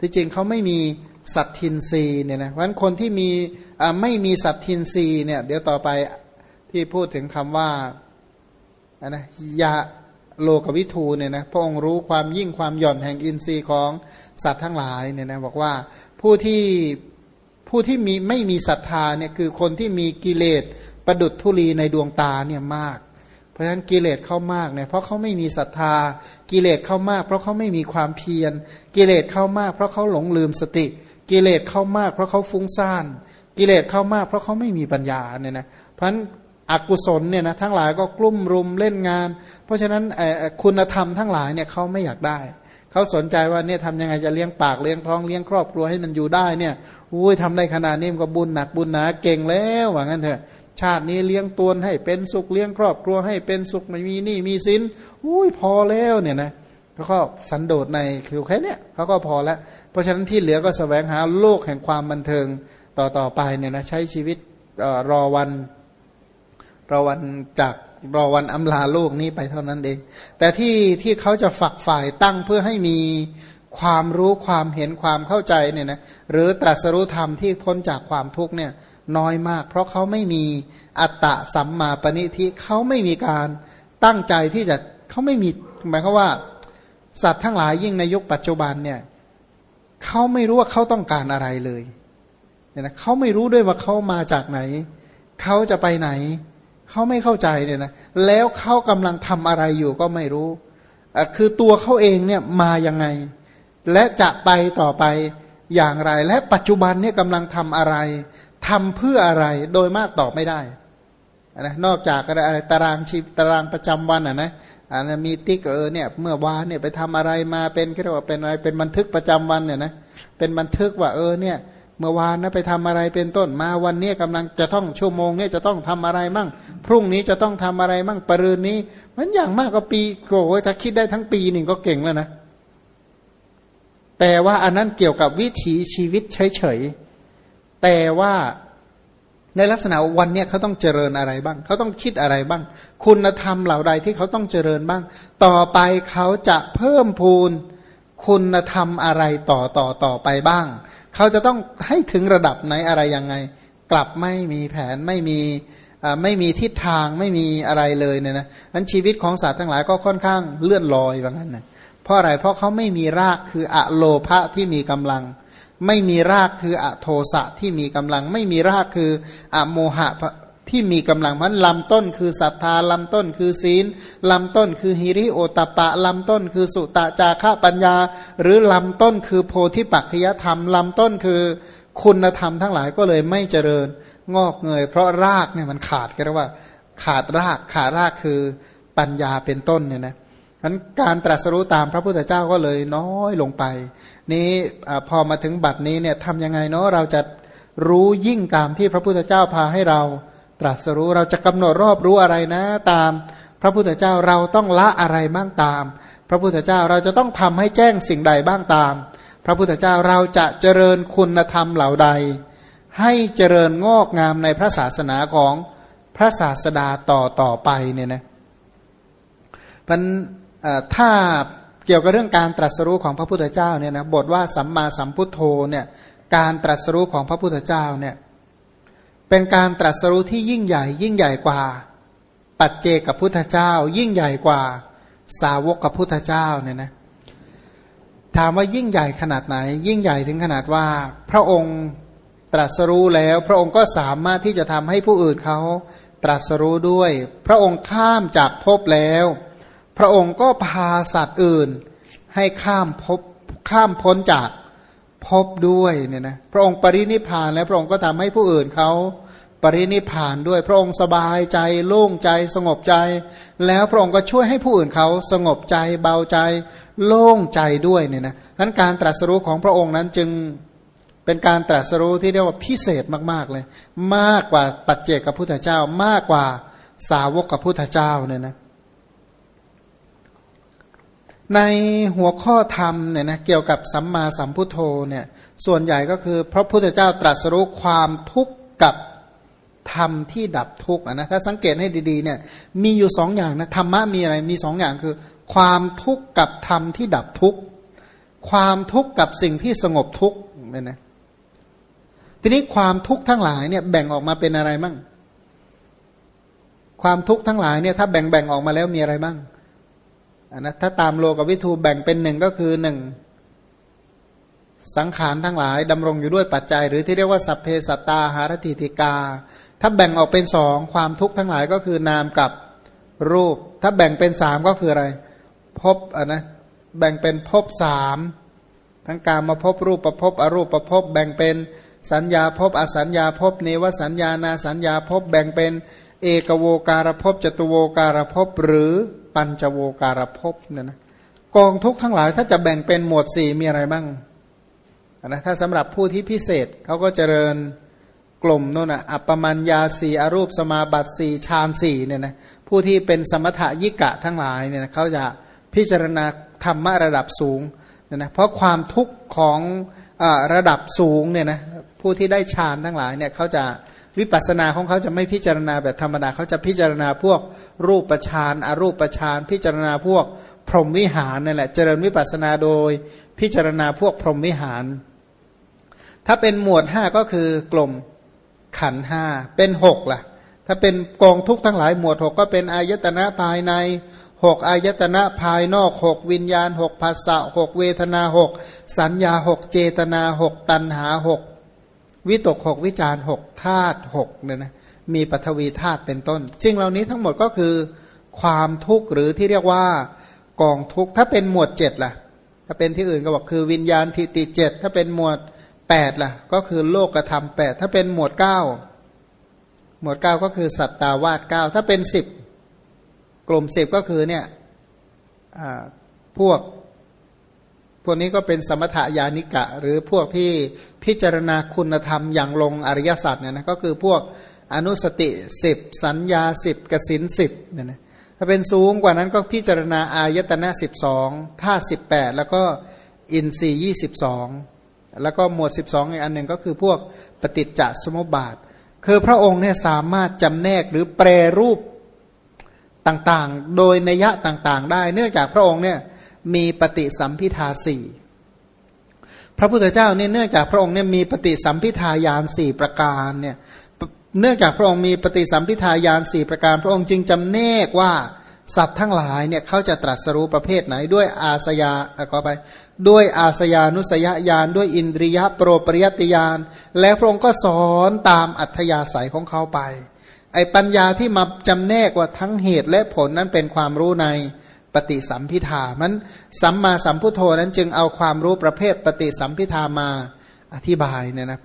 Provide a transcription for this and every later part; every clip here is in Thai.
ที่จริงเขาไม่มีสัตทินรีเนี่ยนะเพราะฉะนั้นคนที่มีไม่มีสัตทินรีเนี่ยเดี๋ยวต่อไปที่พูดถึงคำว่านะยาโลกวิทูเนี่ยนะพระองค์รู้ความยิ่งความหย่อนแห่งอินทรีย์ของสัตว์ทั้งหลายเนี่ยนะบอกว่าผู้ที่ผู้ที่มีไม่มีศรัทธาเนี่ยคือคนที่มีกิเลสประดุดทุลีในดวงตาเนี่ยมาก ราะฉะนั้นกิเลสเข้ามากเนี่ยเพราะเขาไม่มีศรัทธา กิเลสเข้ามาก เพราะเขาไม่มีความเพียร กิเลสเข้ามาก เพราะเขาหลงลืมสติ กิเลสเข้ามาก เพราะเขาฟุ้งซ่าน กิเลสเข้ามาก เพราะเขาไม่มีปัญญาเนี่ยนะเพราะฉะนั้นอกุศลเนี่ยนะทั้งหลายก็กลุ่มรุมเล่นงาน เพราะฉะนั้นคุณธรรมทั้งหลายเนี่ยเขาไม่อยากได้เขาสนใจว่าเนี่ยทำยังไงจะเลี้ยงปากเลี้ยงท้องเลี้ยงครอบครัวให้มันอยู่ได้เนี่ยอุ้ยทำได้ขนาดนี้มันก็บุญหนักบุญหนาเก่งแล้วว่างั้นเถอะ ชาตินี้เลี้ยงตัวให้เป็นสุขเลี้ยงครอบครัวให้เป็นสุขไม่มีหนี้มีสินอุ้ยพอแล้วเนี่ยนะเขาก็สันโดษในคือแค่นี้เขาก็พอแล้ว เพราะฉะนั้นที่เหลือก็สแสวงหาโลกแห่งความบันเทิงต่อต่อไปเนี่ยนะใช้ชีวิตรอวันรอวันจากรอวันอำลาโลกนี้ไปเท่านั้นเอง แต่ที่ที่เขาจะฝักฝ่ายตั้งเพื่อให้มีความรู้ความเห็นความเข้าใจเนี่ยนะหรือตรัสรู้ธรรมที่พ้นจากความทุกข์เนี่ย น้อยมาก เพราะเขาไม่มีอัตตะสัมมาปณิทิเขาไม่มีการตั้งใจที่จะเขาไม่มีหมายความว่า สัตว์ทั้งหลายยิ่งในยุคปัจจุบันเนี่ยเขาไม่รู้ว่าเขาต้องการอะไรเลยเนี่ยนะเขาไม่รู้ด้วยว่าเขามาจากไหน เขาจะไปไหน เขาไม่เข้าใจเนี่ยนะแล้วเขากำลังทำอะไรอยู่ก็ไม่รู้คือตัวเขาเองเนี่ยมายังไง และจะไปต่อไปอย่างไร และปัจจุบันเนี่ยกำลังทำอะไร ทำเพื่ออะไรโดยมากตอบไม่ได้นะนอกจากอะไรตารางชีพตารางประจำวันอะนะอันนมีติ๊กเออเนี่ยเมื่อวานเนี่ยไปทำอะไรมาเป็นเรียกว่าเป็นอะไรเป็นบันทึกประจำวันเนี่ยนะเป็นบันทึกว่าเออเนี่ยเมื่อวานนะไปทำอะไรเป็นต้นมาวันนี้กำลังจะต้องชั่วโมงเนี้จะต้องทำอะไรมั่ง พรุ่งนี้จะต้องทำอะไรมั่งปรืนนี้ มันอย่างมากก็ปีโอ้ยถ้าคิดได้ทั้งปีหนึ่งก็เก่งแล้วนะแต่ว่าอันนั้นเกี่ยวกับวิถีชีวิตเฉยๆ แต่ว่าในลักษณะวันเนี้เขาต้องเจริญอะไรบ้าง เขาต้องคิดอะไรบ้าง คุณธรรมเหล่าใดที่เขาต้องเจริญบ้าง ต่อไปเขาจะเพิ่มพูนคุณธรรมอะไรต่อต่อต่อไปบ้าง เขาจะต้องให้ถึงระดับไหนอะไรยังไง กลับไม่มีแผนไม่มีไม่มีทิศทางไม่มีอะไรเลยเนี่ยนะนั้นชีวิตของสัตว์ทั้งหลายก็ค่อนข้างเลื่อนลอยว่างั้นนะเพราะอะไรเพราะเขาไม่มีรากคืออะโลภะที่มีกำลัง ไม่มีรากคืออโทสะที่มีกำลัง ไม่มีรากคืออะโมหะที่มีกำลังมันลำต้นคือศรัทธาลำต้นคือศีลลำต้นคือฮิริโอตปะลำต้นคือสุตะจาระปัญญา หรือลำต้นคือโพธิปัจจยธรรมลำต้นคือคุณธรรมทั้งหลายก็เลยไม่เจริญงอกเงย เพราะรากเนี่ยมันขาดก็เรียกว่า ขาดรากขาดรากคือปัญญาเป็นต้นเนี่ยนะ นั้นการตรัสรู้ตามพระพุทธเจ้าก็เลยน้อยลงไป นี้พอมาถึงบัดนี้เนี่ยทำยังไงเนาะเราจะรู้ยิ่งตามที่พระพุทธเจ้าพาให้เรา ตรัสรู้เราจะกำหนดรอบรู้อะไรนะ ตามพระพุทธเจ้าเราต้องละอะไรบ้างตาม พระพุทธเจ้าเราจะต้องทำให้แจ้งสิ่งใดบ้างตาม พระพุทธเจ้าเราจะเจริญคุณธรรมเหล่าใด ให้เจริญงอกงามในพระศาสนาของพระศาสดาต่อต่อไปเนี่ยนะมัน ถ้าเกี่ยวกับเรื่องการตรัสรู้ของพระพุทธเจ้าเนี่ยนะบทว่าสัมมาสัมพุทโธเนี่ยการตรัสรู้ของพระพุทธเจ้าเนี่ยเป็นการตรัสรู้ที่ยิ่งใหญ่ ยิ่งใหญ่กว่า ปัจเจกับพุทธเจ้า ยิ่งใหญ่กว่าสาวกกับพุทธเจ้าเนี่ยนะถามว่ายิ่งใหญ่ขนาดไหน ยิ่งใหญ่ถึงขนาดว่า พระองค์ตรัสรู้แล้ว พระองค์ก็สามารถที่จะทำให้ผู้อื่นเขาตรัสรู้ด้วย พระองค์ข้ามจากภพแล้ว พระองค์ก็พาสัตว์อื่นให้ข้ามภพข้ามพ้นจากพบด้วยเนี่ยนะพระองค์ปรินิพานแล้วพระองค์ก็ทำให้ผู้อื่นเขาปรินิพานด้วยพระองค์สบายใจโล่งใจสงบใจ แล้วพระองค์ก็ช่วยให้ผู้อื่นเขาสงบใจเบาใจ โล่งใจด้วยเนี่ยนะนั้นการตรัสรู้ของพระองค์นั้นจึงเป็นการตรัสรู้ที่เรียกว่าพิเศษมาก ๆเลย มากกว่าปัจเจกกับพุทธเจ้า มากกว่าสาวกกับพุทธเจ้าเนี่ยนะ ในหัวข้อธรรมเนี่ยนะเกี่ยวกับสัมมาสัมพุทโธเนี่ยส่วนใหญ่ก็คือพระพุทธเจ้าตรัสรู้ความทุกข์กับธรรมที่ดับทุกข์นะถ้าสังเกตให้ดีๆเนี่ยมีอยู่สองอย่างนะธรรมะมีอะไรมีสองอย่างคือ ความทุกข์กับธรรมที่ดับทุกข์ความทุกข์กับสิ่งที่สงบทุกข์เนี่ยนะทีนี้ความทุกข์ทั้งหลายเนี่ยแบ่งออกมาเป็นอะไรบ้างความทุกข์ทั้งหลายเนี่ยถ้าแบ่งแบ่งออกมาแล้วมีอะไรบ้าง นะถ้าตามโลกวิทูแบ่งเป็นหนึ่งก็คือหนึ่งสังขารทั้งหลายดำรงอยู่ด้วยปัจจัย หรือที่เรียกว่าสัพเพสัตตาหารติติกา ถ้าแบ่งออกเป็นสองความทุกข์ทั้งหลายก็คือนามกับรูป ถ้าแบ่งเป็นสามก็คืออะไรพบอะนะแบ่งเป็นพบสามทั้งการมาพบรูปประพบอรูปประพบแบ่งเป็นสัญญาพบอสัญญาพบเนวสัญญานาสัญญาพบแบ่งเป็นเอกโวการภพจตุโวการภพหรือ ปัญจโวการภพเนี่ยนะกองทุกทั้งหลายถ้าจะแบ่งเป็นหมวดสี่มีอะไรบ้างนะถ้าสำหรับผู้ที่พิเศษเขาก็เจริญกลุ่มโน่นอะอัปปมัญญาสี่อรูปสมาบัติสี่ฌานสี่เนี่ยนะผู้ที่เป็นสมถะยิกะทั้งหลายเนี่ยนะเขาจะพิจารณาธรรมะระดับสูงเนี่ยนะเพราะความทุกข์ของอระดับสูงเนี่ยนะผู้ที่ได้ฌานทั้งหลายเนี่ยเขาจะ วิปัสสนาของเขาจะไม่พิจารณาแบบธรรมดาเขาจะพิจารณาพวกรูปประชานอารูปประชานพิจารณาพวกพรหมวิหารนั่นแหละเจริญวิปัสสนาโดย พิจารณาพวกพรหมวิหาร ถ้าเป็นหมวดห้าก็คือกลมขันห้าเป็นหกล่ะ ถ้าเป็นกองทุกทั้งหลายหมวดหกก็เป็นอายตนะภายในหกอายตนะภายนอกหกวิญญาณหกภาษาหกเวทนาหกสัญญาหกเจตนาหกตัณหาหก วิตกหกวิจารหกธาตุหกเนี่ยนะมีปฐวีธาตุเป็นต้นสิ่งเหล่านี้ทั้งหมดก็คือ ความทุกข์หรือที่เรียกว่ากองทุกข์ถ้าเป็นหมวดเจ็ดล่ะ ถ้าเป็นที่อื่นก็บอกคือวิญญาณทิติเจ็ดถ้าเป็นหมวดแปดล่ะ ก็คือโลกธรรมแปดถ้าเป็นหมวดเก้าหมวดเก้าก็คือสัตตาวาสเก้าถ้าเป็นสิบกลุ่มสิบก็คือเนี่ยพวก วกนี้ก็เป็นสมถยานิกะ หรือพวกที่พิจารณาคุณธรรมอย่างลงอริยสัจเนี่ยนะก็คือพวกอนุสติสิบสัญญาสิบกสินสิบเนี่ยนะถ้าเป็นสูงกว่านั้นก็พิจารณาอายตนะสิบสองท่าสิบแปดแล้วก็อินทรีย์ยี่สิบสองแล้วก็หมวดสิบสองอีกอันหนึ่งก็คือพวกปฏิจจสมุปบาท คือพระองค์เนี่ยสามารถจำแนกหรือแปรรูปต่างๆ โดยนัยยะต่างๆ ได้เนื่องจากพระองค์เนี่ย มีปฏิสัมพิทาสี่พระพุทธเจ้าเนี่ยเนื่องจากพระองค์เนี่ยมีปฏิสัมพิทายานสี่ประการเนี่ยเนื่องจากพระองค์มีปฏิสัมพิทายานสี่ประการ พระองค์จึงจำแนกว่าสัตว์ทั้งหลายเนี่ยเขาจะตรัสรู้ประเภทไหนด้วยอาสยาก็ไป ด้วยอาสยานุสยญาณด้วยอินทรียะโปรปริยติญาณและพระองค์ก็สอนตามอัธยาศัยของเขาไป ไอปัญญาที่มาจำแนกว่าทั้งเหตุและผลนั้นเป็นความรู้ใน ปฏิสัมพิธามันสัมมาสัมพุทโธนั้นจึงเอาความรู้ประเภทปฏิสัมพิธามาอธิบายเนี่ยนะ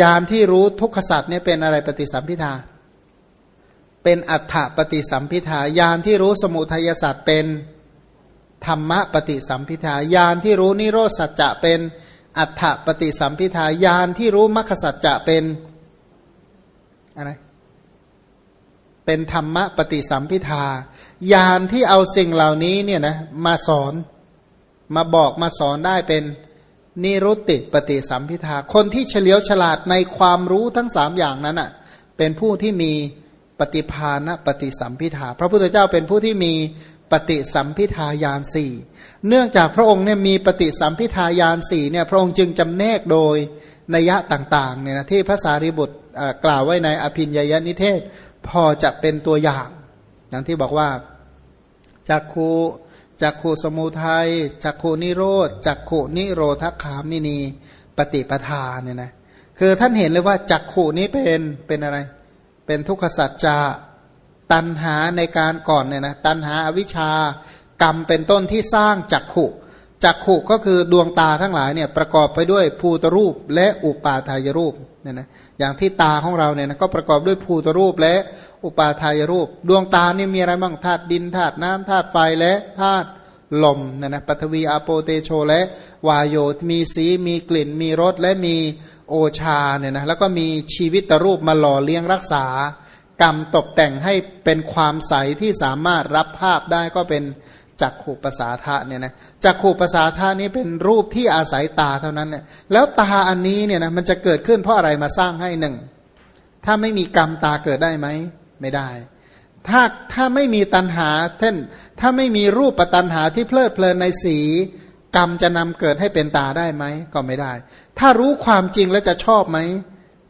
ยานที่รู้ทุกขสัตว์เนี่ยเป็นอะไรปฏิสัมพิธา เป็นอัฏฐปฏิสัมพิธายานที่รู้สมุทัยสัตว์เป็นธรรมะปฏิสัมพิทายานที่รู้นิโรสัจจะเป็นอัฏฐปฏิสัมพิทายานที่รู้มรรคสัจจะเป็นอะไร เป็นธรรมะปฏิสัมพิทายานที่เอาสิ่งเหล่านี้เนี่ยนะมาสอนมาบอกมาสอนได้เป็นนิรุตติปฏิสัมพิทา คนที่เฉลียวฉลาดในความรู้ทั้งสามอย่างนั้นอะเป็นผู้ที่มีปฏิภาณปฏิสัมพิทา พระพุทธเจ้าเป็นผู้ที่มีปฏิสัมพิทายานสี่เนื่องจากพระองค์เนี่ยมีปฏิสัมพิทายานสี่เนี่ยพระองค์จึงจำแนกโดยนัยะต่างๆเนี่ยนะที่พระสารีบุตรกล่าวไว้ในอภินญยนิเทศ พอจะเป็นตัวอย่าง อย่างที่บอกว่าจักขูจักขูสมุทัยจักขูนิโรธจักขูนิโรธคามินีปฏิปทาเนี่ยนะคือท่านเห็นเลยว่าจักขูนี้เป็นเป็นอะไร เป็นทุกขสัจจะตันหาในการก่อนเนี่ยนะตันหาอวิชากรรมเป็นต้นที่สร้างจักขุ จักขุก็คือดวงตาทั้งหลายเนี่ยประกอบไปด้วยภูตรูปและอุปาทายรูปเนี่ยนะอย่างที่ตาของเราเนี่ยนะก็ประกอบด้วยภูตรูปและอุปาทายรูป ดวงตานี่มีอะไรบ้างธาตุดินธาตุน้ำธาตุไฟและธาตุลมเนี่ยนะปฐวีอาโปเตโชและวายโยมีสีมีกลิ่น มีรสและมีโอชาเนี่ยนะแล้วก็มีชีวิตรูปมาหล่อเลี้ยงรักษา กรรมตกแต่งให้เป็นความใสที่สามารถรับภาพได้ก็เป็น จักขู่ภาษาทะเนี่ยนะจักขู่ภาษาทะนี้เป็นรูปที่อาศัยตาเท่านั้นเนี่ยแล้วตาอันนี้เนี่ยนะมันจะเกิดขึ้นเพราะอะไรมาสร้างให้หนึ่ง ถ้าไม่มีกรรมตาเกิดได้ไหม ไม่ได้ ถ้าถ้าไม่มีตัณหาเช่นถ้าไม่มีรูปปตัณหาที่เพลิดเพลินในสี กรรมจะนำเกิดให้เป็นตาได้ไหม ก็ไม่ได้ ถ้ารู้ความจริงแล้วจะชอบไหม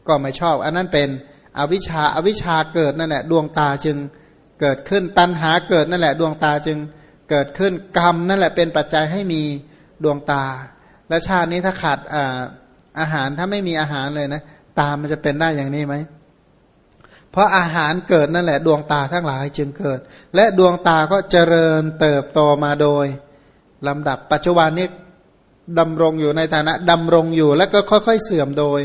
ก็ไม่ชอบ อันนั้นเป็นอวิชชาอวิชชาเกิดนั่นแหละดวงตาจึงเกิดขึ้นตัณหาเกิดนั่นแหละ ดวงตาจึง เกิดขึ้นกรรมนั่นแหละเป็นปัจจัยให้มีดวงตา และชาตินี้ถ้าขาดอาอาหารถ้าไม่มีอาหารเลยนะ ตามันจะเป็นได้อย่างนี้ไหมเพราะอาหารเกิดนั่นแหละดวงตาทั้งหลายจึงเกิด และดวงตาก็เจริญเติบโตมาโดยลำดับปัจจุบันนี้ ดำรงอยู่ในฐานะดำรงอยู่แล้วก็ค่อย ๆ เสื่อมโดย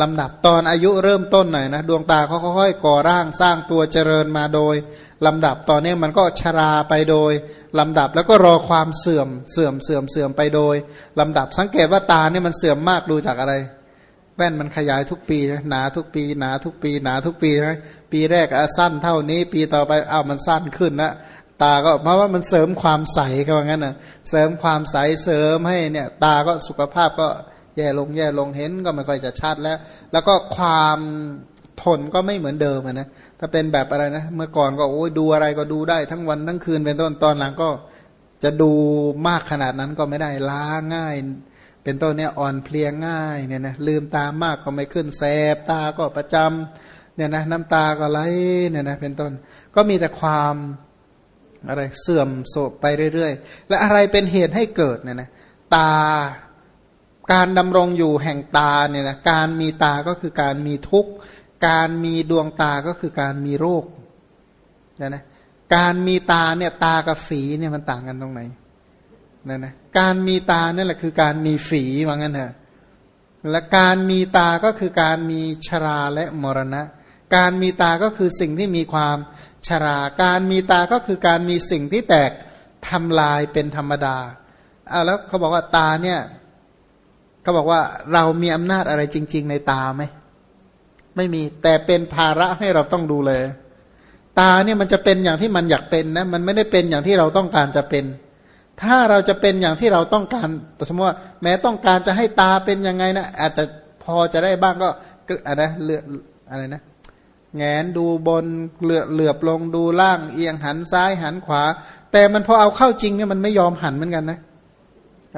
ลำดับตอนอายุเริ่มต้นหน่อยนะดวงตาเขาค่อยๆก่อร่างสร้างตัวเจริญมาโดยลำดับตอนนี้มันก็ชราไปโดยลำดับแล้วก็รอความเสื่อมเสื่อมเสื่อมเสื่อมไปโดยลำดับสังเกตว่าตาเนี่ยมันเสื่อมมากดูจากอะไร แว่นมันขยายทุกปีหนาทุกปีหนาทุกปีหนาทุกปีใช่ปีแรกสั้นเท่านี้ ปีต่อไปอ้าวมันสั้นขึ้นนะ ตาก็เพราะว่ามันเสริมความใสก็ว่างั้นนะเสริมความใสเสริมให้เนี่ย ตาก็สุขภาพก็แย่ลงแย่ลงเห็นก็ไม่ค่อยจะชัดแล้ว แล้วก็ความทนก็ไม่เหมือนเดิมนะถ้าเป็นแบบอะไรนะเมื่อก่อนก็โอ้ยดูอะไรก็ดูได้ทั้งวันทั้งคืนเป็นต้นตอนหลังก็จะดูมากขนาดนั้นก็ไม่ได้ล้าง่าย เป็นต้นเนี่ยอ่อนเพลียง่ายเนี่ยนะลืมตามากก็ไม่ขึ้นแสบตาก็ประจำเนี่ยนะน้ำตาก็ไหลเนี่ยนะเป็นต้น ก็มีแต่ความ อะไรเสื่อมโศกไปเรื่อยๆ และอะไรเป็นเหตุให้เกิดเนี่ยนะตาการดำรงอยู่แห่งตาเนี่ยนะการมีตาก็คือการมีทุกข์ การมีดวงตาก็คือการมีโรคนะนะการมีตาเนี่ยตากับฝีเนี่ยมันต่างกันตรงไหนนะนะการมีตาเนี่ยแหละคือการมีฝีว่างั้นเถอะและการมีตาก็คือการมีชราและมรณะ การมีตาก็คือสิ่งที่มีความชรา การมีตาก็คือการมีสิ่งที่แตกทำลายเป็นธรรมดาเอาแล้วเขาบอกว่าตาเนี่ยเขาบอกว่าเรามีอำนาจอะไรจริง ๆ ในตาไหมไม่มีแต่เป็นภาระให้เราต้องดูเลย ตาเนี่ยมันจะเป็นอย่างที่มันอยากเป็นนะ มันไม่ได้เป็นอย่างที่เราต้องการจะเป็น ถ้าเราจะเป็นอย่างที่เราต้องการสมมติว่าแม้ต้องการจะให้ตาเป็นยังไงนะอาจจะพอจะได้บ้างก็อะไรนะเลืออะไรนะ แงนดูบนเหลือเหลือบลงดูล่างเอียงหันซ้ายหันขวา แต่มันพอเอาเข้าจริงเนี่ยมันไม่ยอมหันเหมือนกันนะ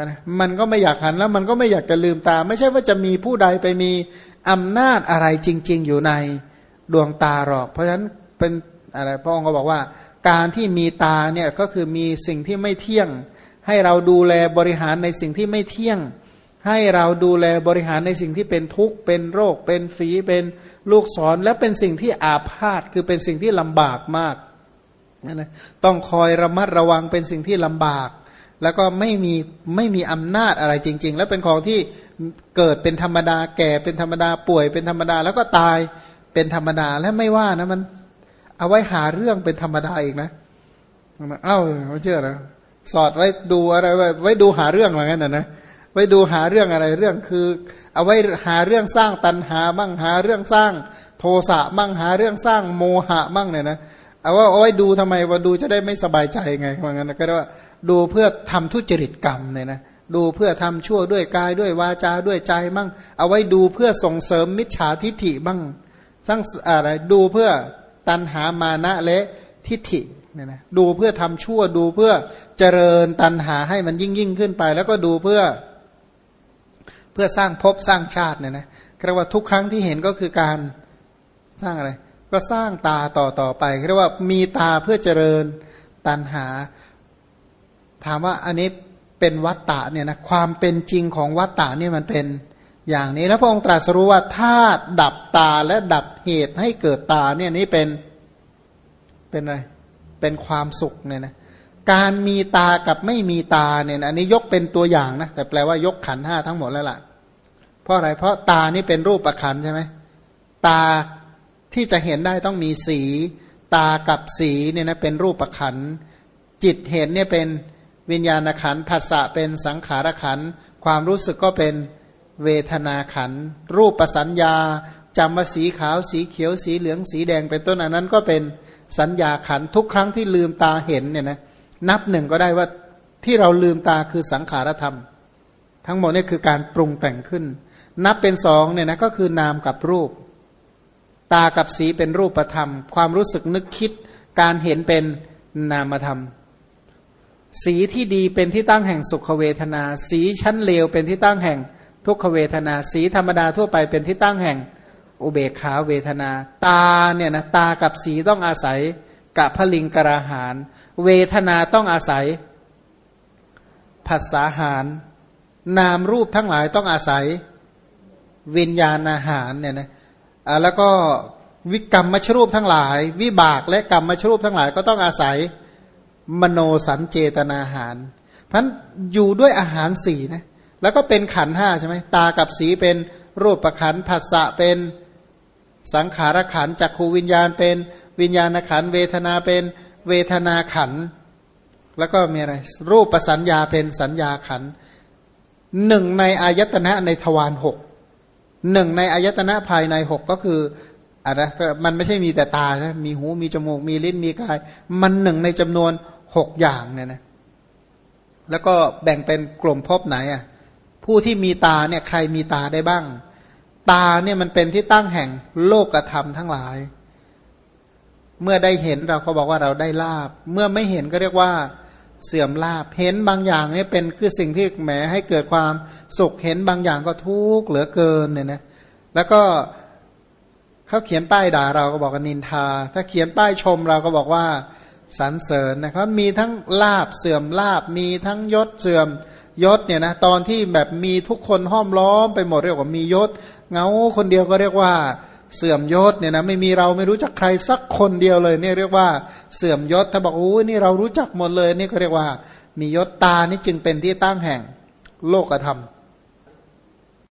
นะมันก็ไม่อยากหันแล้วมันก็ไม่อยากจะลืมตา ไม่ใช่ว่าจะมีผู้ใดไปมีอำนาจอะไรจริง ๆ อยู่ในดวงตาหรอก เพราะฉะนั้นเป็นอะไรพระองค์ก็บอกว่า การที่มีตาเนี่ยก็คือมีสิ่งที่ไม่เที่ยง ให้เราดูแลบริหารในสิ่งที่ไม่เที่ยง ให้เราดูแลบริหารในสิ่งที่เป็นทุกข์เป็นโรค เป็นฝีเป็นลูกศรและเป็นสิ่งที่อาพาธคือเป็นสิ่งที่ลำบากมากนะต้องคอยระมัดระวังเป็นสิ่งที่ลำบาก แล้วก็ไม่มีไม่มีอำนาจอะไรจริง ๆ แล้วเป็นของที่เกิดเป็นธรรมดาแก่เป็นธรรมดาป่วยเป็นธรรมดาแล้วก็ตายเป็นธรรมดาและไม่ว่านะมัน เอาไว้หาเรื่องเป็นธรรมดาอีกนะเอ้าไม่เชื่อนะสอดไว้ดูอะไรไว้ไว้ดูหาเรื่องอะไรงั้นนะนะ ไว้ดูหาเรื่องอะไรเรื่องคือ เอาไว้หาเรื่องสร้างตันหามั่งหาเรื่องสร้างโทสะมั่งหาเรื่องสร้างโมหะมั่งเนี่ยนะเอาว่าเอาไว้ดูทำไมว่าดูจะได้ไม่สบายใจไงว่างั้นก็เรียกว่าดูเพื่อทำทุจริตกรรมเนี่ยนะดูเพื่อทำชั่วด้วยกายด้วยวาจาด้วยใจมั่ง เอาไว้ดูเพื่อส่งเสริมมิจฉาทิฐิบ้างสร้างอะไรดูเพื่อตันหามานะและทิฐิเนี่ยนะดูเพื่อทำชั่วดูเพื่อเจริญตันหาให้มันยิ่งยิ่งขึ้นไป แล้วก็ดูเพื่อ พื่อสร้างภพสร้างชาติเนี่ยนะเรียกว่าทุกครั้งที่เห็นก็คือการสร้างอะไร ก็สร้างตาต่อต่อไปเรียกว่ามีตาเพื่อเจริญตันหา ถามว่าอันนี้เป็นวัตตะเนี่ยนะความเป็นจริงของวัตตะเนี่ยมันเป็นอย่างนี้แล้วพระองค์ตรัสรู้ว่าถ้าดับตาและดับเหตุให้เกิดตาเนี่ยนี่เป็นเป็นอะไรเป็นความสุขเนี่ยนะการมีตากับไม่มีตาเนี่ยนะอันนี้ยกเป็นตัวอย่างนะแต่แปลว่ายกขันห้าทั้งหมดแล้วล่ะ เพราะอะไร เพราะตานี่เป็นรูปประคันใช่ไหมตาที่จะเห็นได้ต้องมีสี ตากับสีเนี่ยนะเป็นรูปประคันจิตเห็นเนี่ยเป็นวิญญาณขันภาษะเป็นสังขารขันความรู้สึกก็เป็นเวทนาขันรูปประสัญญาจำว่าสีขาวสีเขียวสีเหลืองสีแดงเป็นต้นอันนั้นก็เป็นสัญญาขันทุกครั้งที่ลืมตาเห็นเนี่ยนะนับหนึ่งก็ได้ว่าที่เราลืมตาคือสังขารธรรม ทั้งหมดนี่คือการปรุงแต่งขึ้น นับเป็นสองเนี่ยนะก็คือนามกับรูป ตากับสีเป็นรูปธรรม ความรู้สึกนึกคิด การเห็นเป็นนามธรรม สีที่ดีเป็นที่ตั้งแห่งสุขเวทนา สีชั้นเลวเป็นที่ตั้งแห่งทุกขเวทนา สีธรรมดาทั่วไปเป็นที่ตั้งแห่งอุเบกขาเวทนา ตาเนี่ยนะตากับสีต้องอาศัยกะพลิงกราหาร เวทนาต้องอาศัยผัสสาหาร นามรูปทั้งหลายต้องอาศัย วิญญาณอาหารเนี่ยนะแล้วก็วิกรรมมชรูปทั้งหลาย วิบากและกรรมมชรูปทั้งหลายก็ต้องอาศัยมโนสัญเจตนาหาร เพราะอยู่ด้วยอาหารสี่นะแล้วก็เป็นขันห้าใช่ไหมตากับสีเป็นรูปประขันผัสสะเป็นสังขารขันจักขูวิญญาณเป็นวิญญาณขันเวทนาเป็นเวทนาขัน แล้วก็มีอะไร รูปประสัญญาเป็นสัญญาขันหนึ่งในอายตนะในทวารหก หนึ่งในอายตนะภายในหกก็คืออะไรมันไม่ใช่มีแต่ตาใช่มีหูมีจมูกมีลิ้นมีกาย มันหนึ่งในจำนวนหกอย่างเนี่ยนะแล้วก็แบ่งเป็นกลุ่มพบไหนอะผู้ที่มีตาเนี่ยใครมีตาได้บ้าง ตาเนี่ยมันเป็นที่ตั้งแห่งโลกธรรมทั้งหลาย เมื่อได้เห็นเราก็บอกว่าเราได้ลาบ เมื่อไม่เห็นก็เรียกว่า เสื่อมลาบเห็นบางอย่างเนี่ยเป็นคือสิ่งที่แหมให้เกิดความสุขเห็นบางอย่างก็ทุกข์เหลือเกินเนี่ยนะแล้วก็เขาเขียนป้ายด่าเราก็บอกว่านินทา ถ้าเขียนป้ายชมเราก็บอกว่าสรรเสริญนะครับมีทั้งลาบเสื่อมลาบมีทั้งยศเสื่อมยศเนี่ยนะตอนที่แบบมีทุกคนห้อมล้อมไปหมดเรียกว่ามียศ เงาคนเดียวก็เรียกว่า เสื่อมยศเนี่ยนะไม่มีเราไม่รู้จักใครสักคนเดียวเลยเนี่ยเรียกว่าเสื่อมยศถ้าบอกโอ้ยนี่เรารู้จักหมดเลย นี่เขาเรียกว่า มียศตานี่จึงเป็นที่ตั้งแห่งโลกธรรม